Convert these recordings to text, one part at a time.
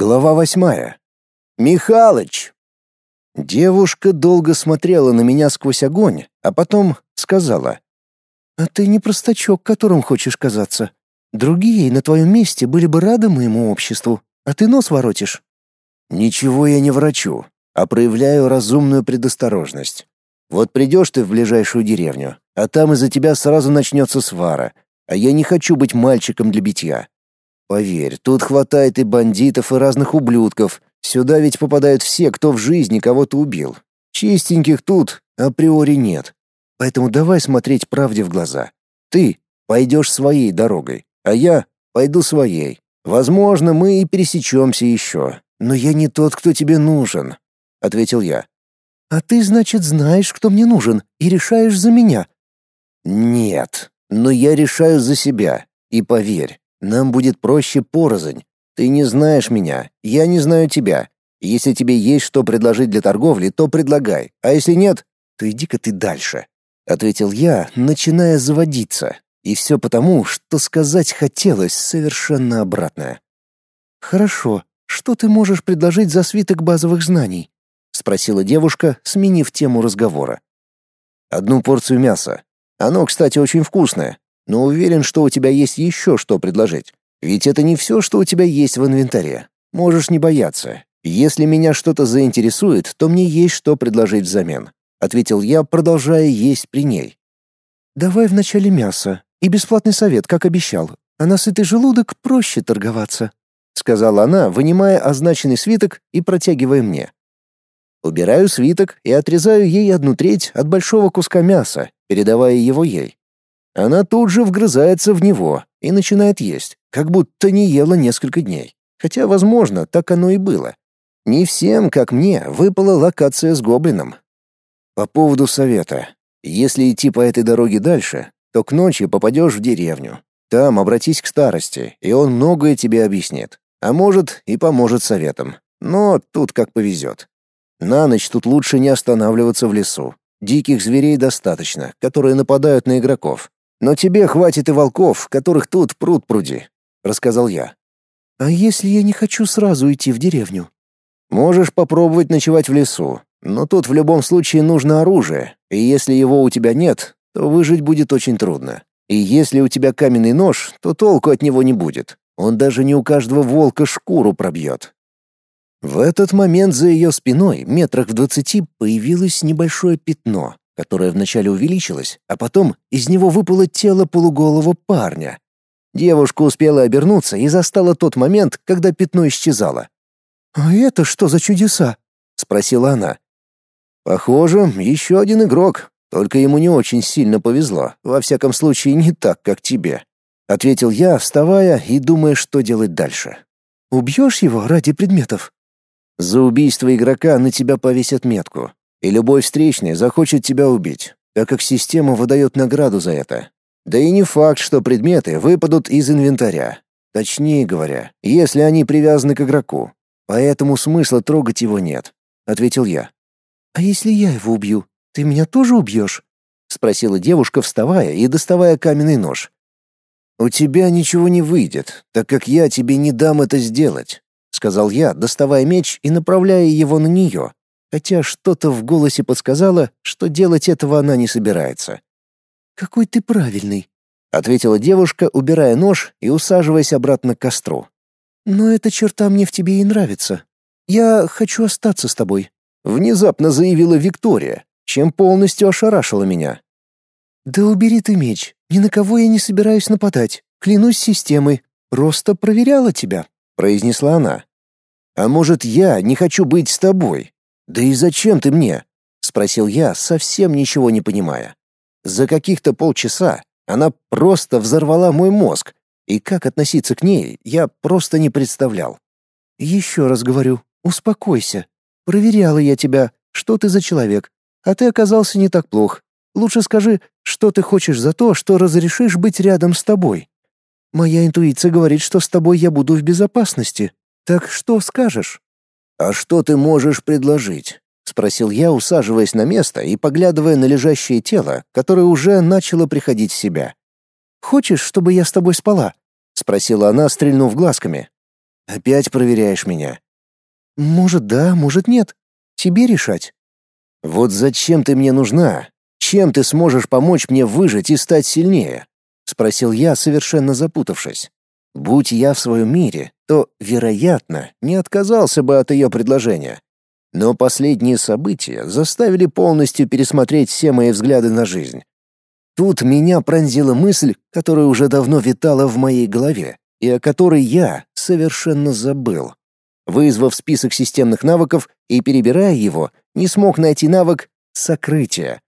Глава восьмая. Михалыч. Девушка долго смотрела на меня сквозь огонь, а потом сказала: "А ты не простачок, которым хочешь казаться. Другие на твоем месте были бы рады моему обществу, а ты нос воротишь". Ничего я не врачу, а проявляю разумную предосторожность. Вот придешь ты в ближайшую деревню, а там из-за тебя сразу начнется свара, а я не хочу быть мальчиком для битья. Поверь, тут хватает и бандитов, и разных ублюдков. Сюда ведь попадают все, кто в жизни кого-то убил. Чистеньких тут априори нет. Поэтому давай смотреть правде в глаза. Ты пойдешь своей дорогой, а я пойду своей. Возможно, мы и пересечемся еще, но я не тот, кто тебе нужен, ответил я. А ты, значит, знаешь, кто мне нужен, и решаешь за меня? Нет, но я решаю за себя. И поверь, нам будет проще порознь. Ты не знаешь меня, я не знаю тебя. Если тебе есть что предложить для торговли, то предлагай. А если нет, то иди-ка ты дальше, ответил я, начиная заводиться. И все потому, что сказать хотелось совершенно обратное. Хорошо. Что ты можешь предложить за свиток базовых знаний? спросила девушка, сменив тему разговора. Одну порцию мяса. Оно, кстати, очень вкусное но уверен, что у тебя есть еще что предложить. Ведь это не все, что у тебя есть в инвентаре. Можешь не бояться. Если меня что-то заинтересует, то мне есть что предложить взамен, ответил я, продолжая есть при ней. Давай вначале мясо и бесплатный совет, как обещал. А на сытый желудок проще торговаться, сказала она, вынимая означенный свиток и протягивая мне. Убираю свиток и отрезаю ей одну треть от большого куска мяса, передавая его ей. Она тут же вгрызается в него и начинает есть, как будто не ела несколько дней. Хотя, возможно, так оно и было. Не всем, как мне, выпала локация с гоблином. По поводу совета. Если идти по этой дороге дальше, то к ночи попадешь в деревню. Там обратись к старости, и он многое тебе объяснит. А может, и поможет советом. Но тут как повезет. На ночь тут лучше не останавливаться в лесу. Диких зверей достаточно, которые нападают на игроков. Но тебе хватит и волков, которых тут пруд пруди, рассказал я. А если я не хочу сразу идти в деревню? Можешь попробовать ночевать в лесу, но тут в любом случае нужно оружие, и если его у тебя нет, то выжить будет очень трудно. И если у тебя каменный нож, то толку от него не будет. Он даже не у каждого волка шкуру пробьет. В этот момент за ее спиной, метрах в двадцати, появилось небольшое пятно, которое вначале увеличилось, а потом из него выпало тело полуголого парня. Девушка успела обернуться и застала тот момент, когда пятно исчезало. «А это что за чудеса?» — спросила она. «Похоже, еще один игрок, только ему не очень сильно повезло, во всяком случае не так, как тебе», — ответил я, вставая и думая, что делать дальше. «Убьешь его ради предметов?» «За убийство игрока на тебя повесят метку и любой встречный захочет тебя убить, так как система выдает награду за это. Да и не факт, что предметы выпадут из инвентаря. Точнее говоря, если они привязаны к игроку. Поэтому смысла трогать его нет, ответил я. А если я его убью, ты меня тоже убьешь? спросила девушка, вставая и доставая каменный нож. У тебя ничего не выйдет, так как я тебе не дам это сделать, сказал я, доставая меч и направляя его на нее хотя что-то в голосе подсказало, что делать этого она не собирается. «Какой ты правильный», — ответила девушка, убирая нож и усаживаясь обратно к костру. «Но эта черта мне в тебе и нравится. Я хочу остаться с тобой», — внезапно заявила Виктория, чем полностью ошарашила меня. «Да убери ты меч, ни на кого я не собираюсь нападать, клянусь системой, просто проверяла тебя», — произнесла она. «А может, я не хочу быть с тобой?» «Да и зачем ты мне?» — спросил я, совсем ничего не понимая. За каких-то полчаса она просто взорвала мой мозг, и как относиться к ней, я просто не представлял. «Еще раз говорю, успокойся. Проверяла я тебя, что ты за человек, а ты оказался не так плох. Лучше скажи, что ты хочешь за то, что разрешишь быть рядом с тобой. Моя интуиция говорит, что с тобой я буду в безопасности. Так что скажешь?» «А что ты можешь предложить?» — спросил я, усаживаясь на место и поглядывая на лежащее тело, которое уже начало приходить в себя. «Хочешь, чтобы я с тобой спала?» — спросила она, стрельнув глазками. Опять проверяешь меня. Может, да, может, нет. Тебе решать. Вот зачем ты мне нужна? Чем ты сможешь помочь мне выжить и стать сильнее? спросил я, совершенно запутавшись. Будь я в своем мире, то, вероятно, не отказался бы от ее предложения. Но последние события заставили полностью пересмотреть все мои взгляды на жизнь. Тут меня пронзила мысль, которая уже давно витала в моей голове, и о которой я совершенно забыл. Вызвав список системных навыков и перебирая его, не смог найти навык «сокрытие».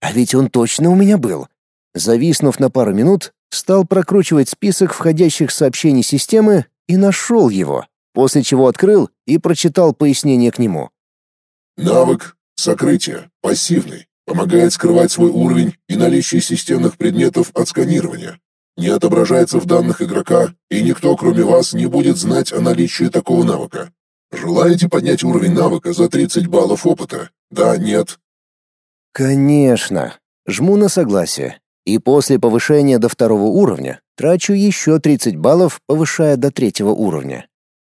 А ведь он точно у меня был. Зависнув на пару минут, стал прокручивать список входящих сообщений системы и нашел его, после чего открыл и прочитал пояснение к нему. Навык «Сокрытие» пассивный. Помогает скрывать свой уровень и наличие системных предметов от сканирования. Не отображается в данных игрока, и никто, кроме вас, не будет знать о наличии такого навыка. Желаете поднять уровень навыка за 30 баллов опыта? Да, нет? Конечно. Жму на согласие. И после повышения до второго уровня трачу еще 30 баллов, повышая до третьего уровня.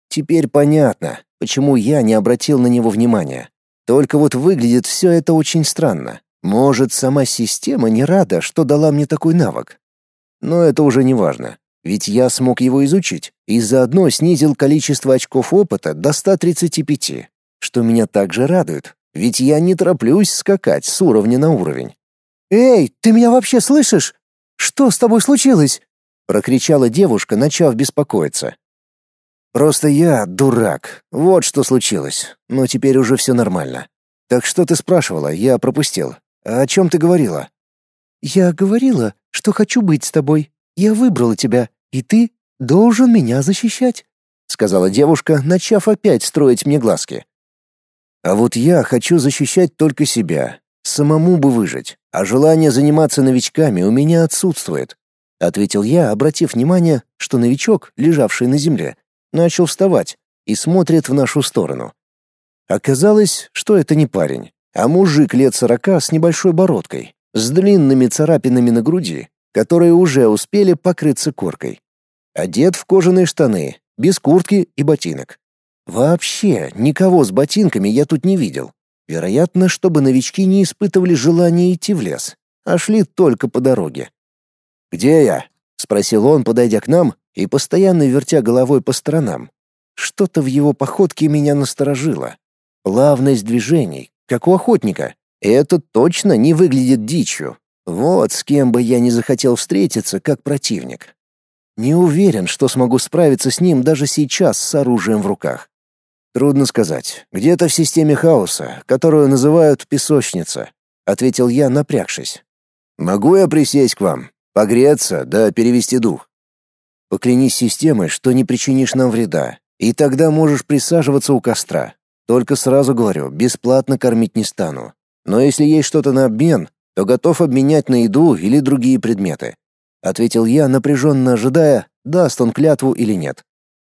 Теперь понятно, почему я не обратил на него внимания. Только вот выглядит все это очень странно. Может, сама система не рада, что дала мне такой навык. Но это уже не важно, ведь я смог его изучить и заодно снизил количество очков опыта до 135, что меня также радует, ведь я не тороплюсь скакать с уровня на уровень. «Эй, ты меня вообще слышишь? Что с тобой случилось?» — прокричала девушка, начав беспокоиться. Просто я дурак. Вот что случилось. Но теперь уже все нормально. Так что ты спрашивала? Я пропустил. А о чем ты говорила? Я говорила, что хочу быть с тобой. Я выбрала тебя, и ты должен меня защищать, сказала девушка, начав опять строить мне глазки. А вот я хочу защищать только себя. Самому бы выжить, а желание заниматься новичками у меня отсутствует, ответил я, обратив внимание, что новичок, лежавший на земле, начал вставать и смотрит в нашу сторону. Оказалось, что это не парень, а мужик лет сорока с небольшой бородкой, с длинными царапинами на груди, которые уже успели покрыться коркой. Одет в кожаные штаны, без куртки и ботинок. Вообще, никого с ботинками я тут не видел. Вероятно, чтобы новички не испытывали желания идти в лес, а шли только по дороге. «Где я?» — спросил он, подойдя к нам и постоянно вертя головой по сторонам. Что-то в его походке меня насторожило. Плавность движений, как у охотника. Это точно не выглядит дичью. Вот с кем бы я не захотел встретиться, как противник. Не уверен, что смогу справиться с ним даже сейчас с оружием в руках. Трудно сказать. Где-то в системе хаоса, которую называют песочница, ответил я, напрягшись. Могу я присесть к вам, погреться, да перевести дух. Поклянись системой, что не причинишь нам вреда, и тогда можешь присаживаться у костра. Только сразу говорю, бесплатно кормить не стану. Но если есть что-то на обмен, то готов обменять на еду или другие предметы. Ответил я, напряженно ожидая, даст он клятву или нет.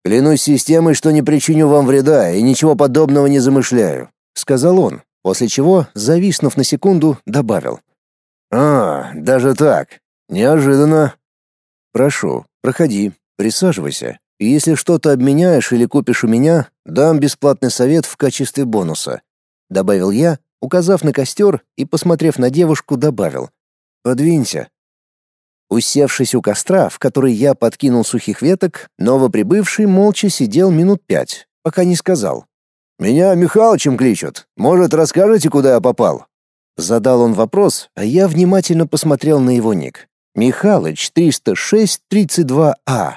Клянусь системой, что не причиню вам вреда и ничего подобного не замышляю, сказал он, после чего, зависнув на секунду, добавил: А, даже так. Неожиданно. Прошу, Проходи, присаживайся. Если что-то обменяешь или купишь у меня, дам бесплатный совет в качестве бонуса, добавил я, указав на костер и посмотрев на девушку, добавил: "Подвинься". Усевшись у костра, в который я подкинул сухих веток, новоприбывший молча сидел минут пять, пока не сказал: "Меня Михалычем кличут. Может, расскажете, куда я попал?" Задал он вопрос, а я внимательно посмотрел на его ник. Михалыч 306-32А.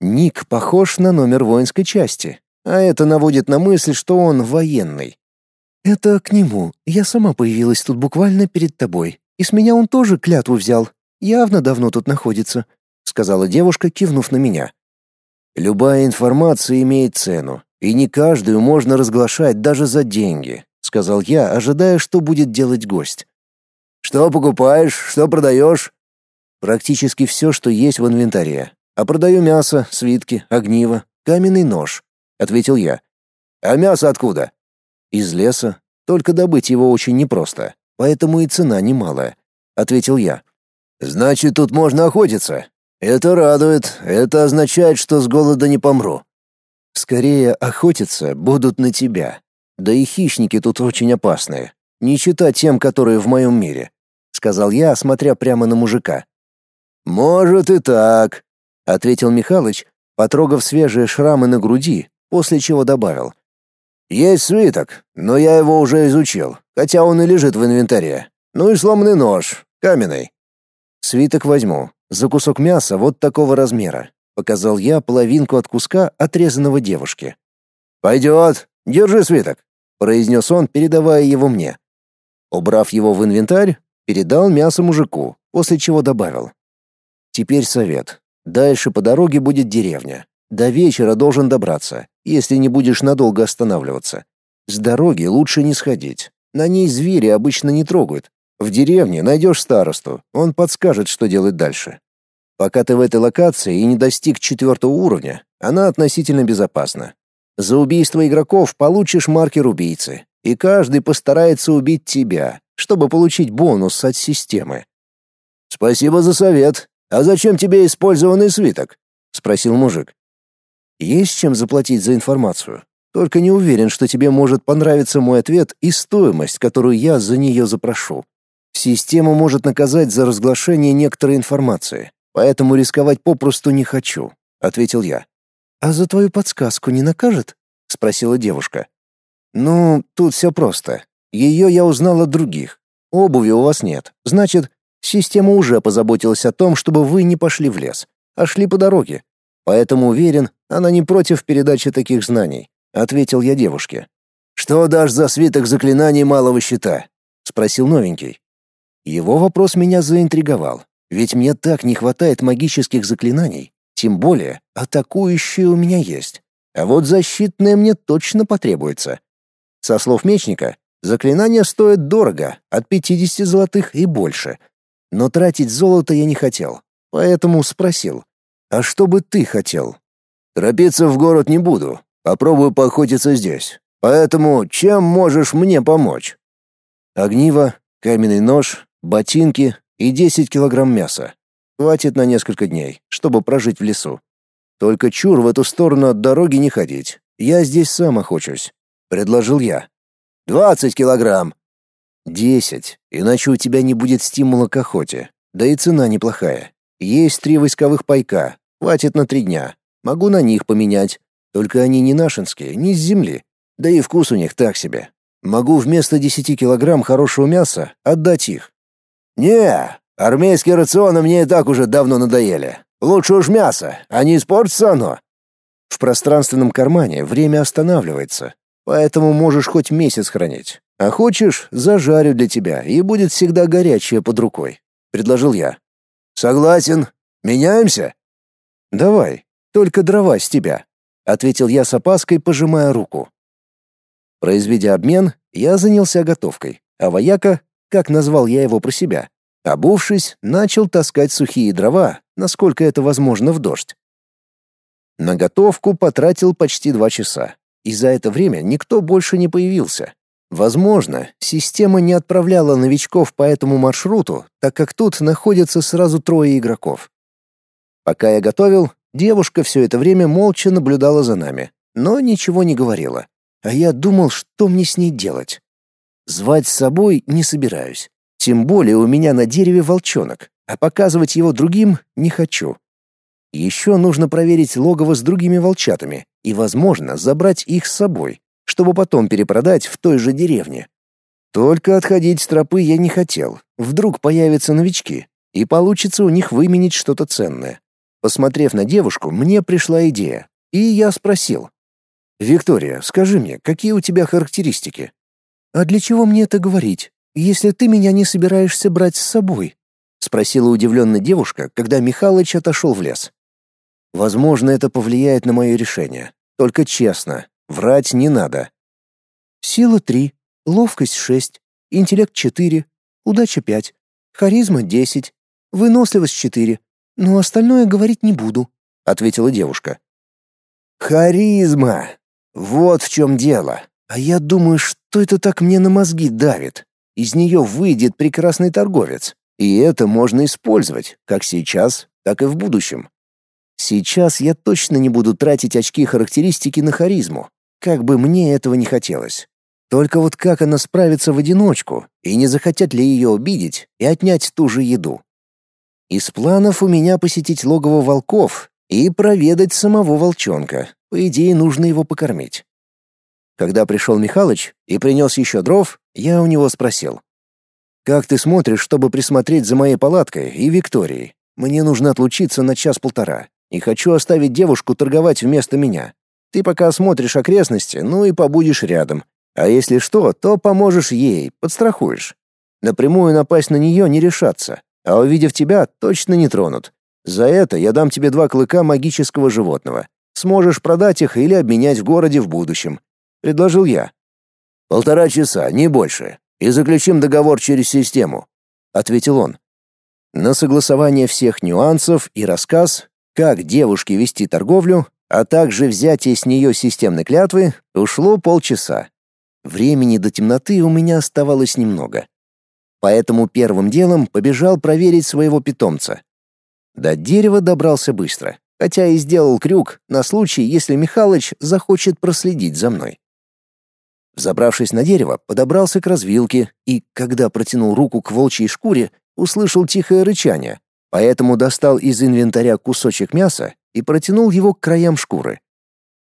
Ник похож на номер воинской части, а это наводит на мысль, что он военный. Это к нему. Я сама появилась тут буквально перед тобой, и с меня он тоже клятву взял. Явно давно тут находится, сказала девушка, кивнув на меня. Любая информация имеет цену, и не каждую можно разглашать даже за деньги, сказал я, ожидая, что будет делать гость. Что покупаешь, что продаешь? Практически все, что есть в инвентаре. А продаю мясо, свитки, огниво, каменный нож, ответил я. А мясо откуда? Из леса. Только добыть его очень непросто, поэтому и цена немалая, ответил я. Значит, тут можно охотиться. Это радует. Это означает, что с голода не помру. Скорее охотиться будут на тебя. Да и хищники тут очень опасные, не чита тем, которые в моем мире, сказал я, смотря прямо на мужика. Может и так, ответил Михалыч, потрогав свежие шрамы на груди, после чего добавил: Есть свиток, но я его уже изучил, хотя он и лежит в инвентаре. Ну и сломанный нож, каменный. Свиток возьму. За кусок мяса вот такого размера. Показал я половинку от куска, отрезанного девушке. «Пойдет. Держи свиток», — произнес он, передавая его мне. Убрав его в инвентарь, передал мясо мужику, после чего добавил. «Теперь совет. Дальше по дороге будет деревня. До вечера должен добраться, если не будешь надолго останавливаться. С дороги лучше не сходить. На ней звери обычно не трогают. В деревне найдешь старосту, он подскажет, что делать дальше. Пока ты в этой локации и не достиг четвертого уровня, она относительно безопасна. За убийство игроков получишь маркер убийцы, и каждый постарается убить тебя, чтобы получить бонус от системы. Спасибо за совет. А зачем тебе использованный свиток? спросил мужик. Есть чем заплатить за информацию. Только не уверен, что тебе может понравиться мой ответ и стоимость, которую я за нее запрошу. Система может наказать за разглашение некоторой информации. Поэтому рисковать попросту не хочу, ответил я. А за твою подсказку не накажет? спросила девушка. Ну, тут все просто. Ее я узнал от других. Обуви у вас нет. Значит, система уже позаботилась о том, чтобы вы не пошли в лес, а шли по дороге. Поэтому уверен, она не против передачи таких знаний, ответил я девушке. Что дашь за свиток заклинаний малого щита? спросил новенький. Его вопрос меня заинтриговал. Ведь мне так не хватает магических заклинаний, тем более атакующие у меня есть. А вот защитные мне точно потребуется. Со слов мечника, заклинания стоят дорого, от 50 золотых и больше. Но тратить золото я не хотел, поэтому спросил: "А что бы ты хотел?" "Торопиться в город не буду. Попробую поохотиться здесь. Поэтому чем можешь мне помочь?" Огниво, каменный нож, ботинки, и 10 килограмм мяса. Хватит на несколько дней, чтобы прожить в лесу. Только чур в эту сторону от дороги не ходить. Я здесь сам охочусь, предложил я. «Двадцать килограмм. Десять, иначе у тебя не будет стимула к охоте. Да и цена неплохая. Есть три войсковых пайка, хватит на три дня. Могу на них поменять. Только они не нашинские, не с земли. Да и вкус у них так себе. Могу вместо десяти килограмм хорошего мяса отдать их. «Не, армейские рационы мне и так уже давно надоели. Лучше уж мясо, а не испортится оно». В пространственном кармане время останавливается, поэтому можешь хоть месяц хранить. А хочешь, зажарю для тебя, и будет всегда горячее под рукой», — предложил я. «Согласен. Меняемся?» «Давай, только дрова с тебя», — ответил я с опаской, пожимая руку. Произведя обмен, я занялся готовкой, а вояка как назвал я его про себя. Обувшись, начал таскать сухие дрова, насколько это возможно в дождь. На готовку потратил почти два часа, и за это время никто больше не появился. Возможно, система не отправляла новичков по этому маршруту, так как тут находятся сразу трое игроков. Пока я готовил, девушка все это время молча наблюдала за нами, но ничего не говорила. А я думал, что мне с ней делать. Звать с собой не собираюсь. Тем более у меня на дереве волчонок, а показывать его другим не хочу. Еще нужно проверить логово с другими волчатами и, возможно, забрать их с собой, чтобы потом перепродать в той же деревне. Только отходить с тропы я не хотел. Вдруг появятся новички, и получится у них выменить что-то ценное. Посмотрев на девушку, мне пришла идея, и я спросил. «Виктория, скажи мне, какие у тебя характеристики?» «А для чего мне это говорить, если ты меня не собираешься брать с собой?» — спросила удивленная девушка, когда Михалыч отошел в лес. «Возможно, это повлияет на мое решение. Только честно, врать не надо». «Сила три, ловкость шесть, интеллект четыре, удача пять, харизма десять, выносливость четыре, но остальное говорить не буду», — ответила девушка. «Харизма! Вот в чем дело!» А я думаю, что это так мне на мозги давит. Из нее выйдет прекрасный торговец. И это можно использовать, как сейчас, так и в будущем. Сейчас я точно не буду тратить очки характеристики на харизму, как бы мне этого не хотелось. Только вот как она справится в одиночку, и не захотят ли ее обидеть и отнять ту же еду? Из планов у меня посетить логово волков и проведать самого волчонка. По идее, нужно его покормить. Когда пришел Михалыч и принес еще дров, я у него спросил. «Как ты смотришь, чтобы присмотреть за моей палаткой и Викторией? Мне нужно отлучиться на час-полтора, и хочу оставить девушку торговать вместо меня. Ты пока осмотришь окрестности, ну и побудешь рядом. А если что, то поможешь ей, подстрахуешь. Напрямую напасть на нее не решаться, а увидев тебя, точно не тронут. За это я дам тебе два клыка магического животного. Сможешь продать их или обменять в городе в будущем. Предложил я. Полтора часа, не больше. И заключим договор через систему, ответил он. На согласование всех нюансов и рассказ, как девушке вести торговлю, а также взятие с нее системной клятвы, ушло полчаса. Времени до темноты у меня оставалось немного. Поэтому первым делом побежал проверить своего питомца. До дерева добрался быстро, хотя и сделал крюк на случай, если Михалыч захочет проследить за мной. Забравшись на дерево, подобрался к развилке и, когда протянул руку к волчьей шкуре, услышал тихое рычание, поэтому достал из инвентаря кусочек мяса и протянул его к краям шкуры.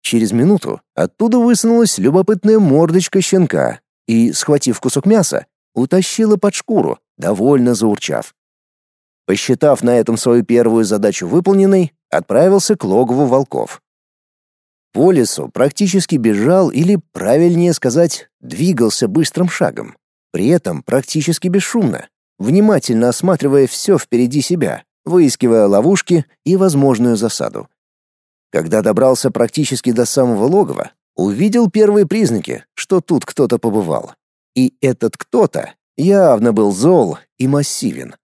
Через минуту оттуда высунулась любопытная мордочка щенка и, схватив кусок мяса, утащила под шкуру, довольно заурчав. Посчитав на этом свою первую задачу выполненной, отправился к логову волков. По лесу практически бежал или, правильнее сказать, двигался быстрым шагом, при этом практически бесшумно, внимательно осматривая все впереди себя, выискивая ловушки и возможную засаду. Когда добрался практически до самого логова, увидел первые признаки, что тут кто-то побывал. И этот кто-то явно был зол и массивен.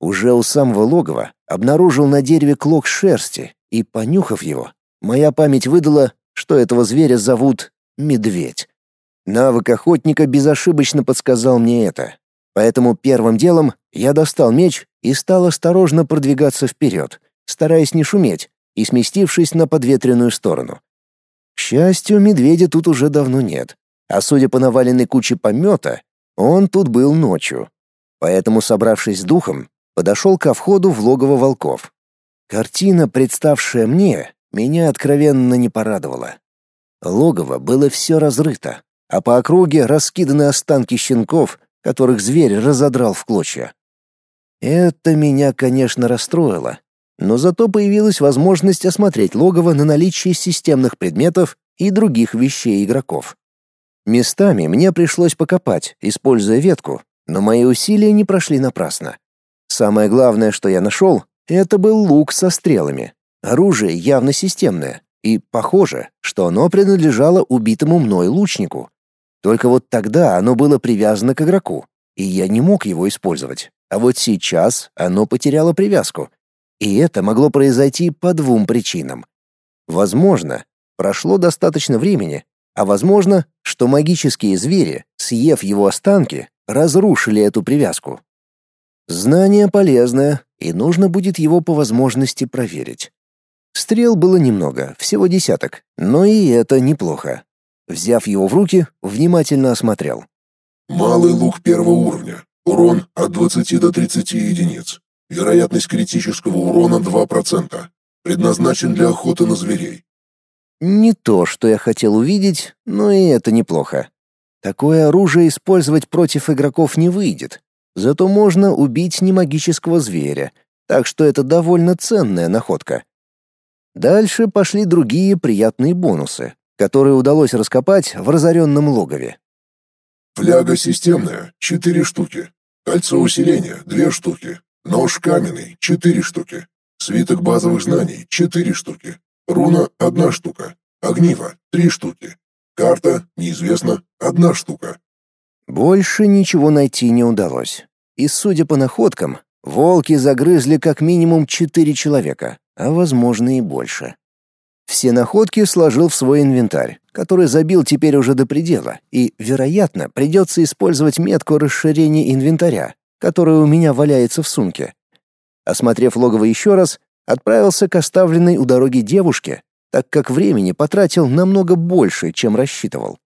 Уже у самого логова обнаружил на дереве клок шерсти, и, понюхав его, моя память выдала, что этого зверя зовут Медведь. Навык охотника безошибочно подсказал мне это. Поэтому первым делом я достал меч и стал осторожно продвигаться вперед, стараясь не шуметь и сместившись на подветренную сторону. К счастью, медведя тут уже давно нет, а судя по наваленной куче помета, он тут был ночью. Поэтому, собравшись с духом, подошел ко входу в логово волков. Картина, представшая мне, меня откровенно не порадовала. Логово было все разрыто, а по округе раскиданы останки щенков, которых зверь разодрал в клочья. Это меня, конечно, расстроило, но зато появилась возможность осмотреть логово на наличие системных предметов и других вещей игроков. Местами мне пришлось покопать, используя ветку, но мои усилия не прошли напрасно. Самое главное, что я нашел, это был лук со стрелами. Оружие явно системное, и похоже, что оно принадлежало убитому мной лучнику. Только вот тогда оно было привязано к игроку, и я не мог его использовать. А вот сейчас оно потеряло привязку. И это могло произойти по двум причинам. Возможно, прошло достаточно времени, а возможно, что магические звери, съев его останки, разрушили эту привязку. Знание полезное, и нужно будет его по возможности проверить. Стрел было немного, всего десяток, но и это неплохо. Взяв его в руки, внимательно осмотрел. Малый лук первого уровня. Урон от 20 до 30 единиц. Вероятность критического урона 2%. Предназначен для охоты на зверей. Не то, что я хотел увидеть, но и это неплохо. Такое оружие использовать против игроков не выйдет. Зато можно убить немагического зверя, так что это довольно ценная находка. Дальше пошли другие приятные бонусы, которые удалось раскопать в разоренном логове. Фляга системная — 4 штуки. Кольцо усиления — 2 штуки. Нож каменный — 4 штуки. Свиток базовых знаний — 4 штуки. Руна — одна штука. Огниво — три штуки. Карта — неизвестно, одна штука. Больше ничего найти не удалось. И, судя по находкам, волки загрызли как минимум четыре человека, а возможно и больше. Все находки сложил в свой инвентарь, который забил теперь уже до предела, и, вероятно, придется использовать метку расширения инвентаря, которая у меня валяется в сумке. Осмотрев логово еще раз, Отправился к оставленной у дороги девушке, так как времени потратил намного больше, чем рассчитывал.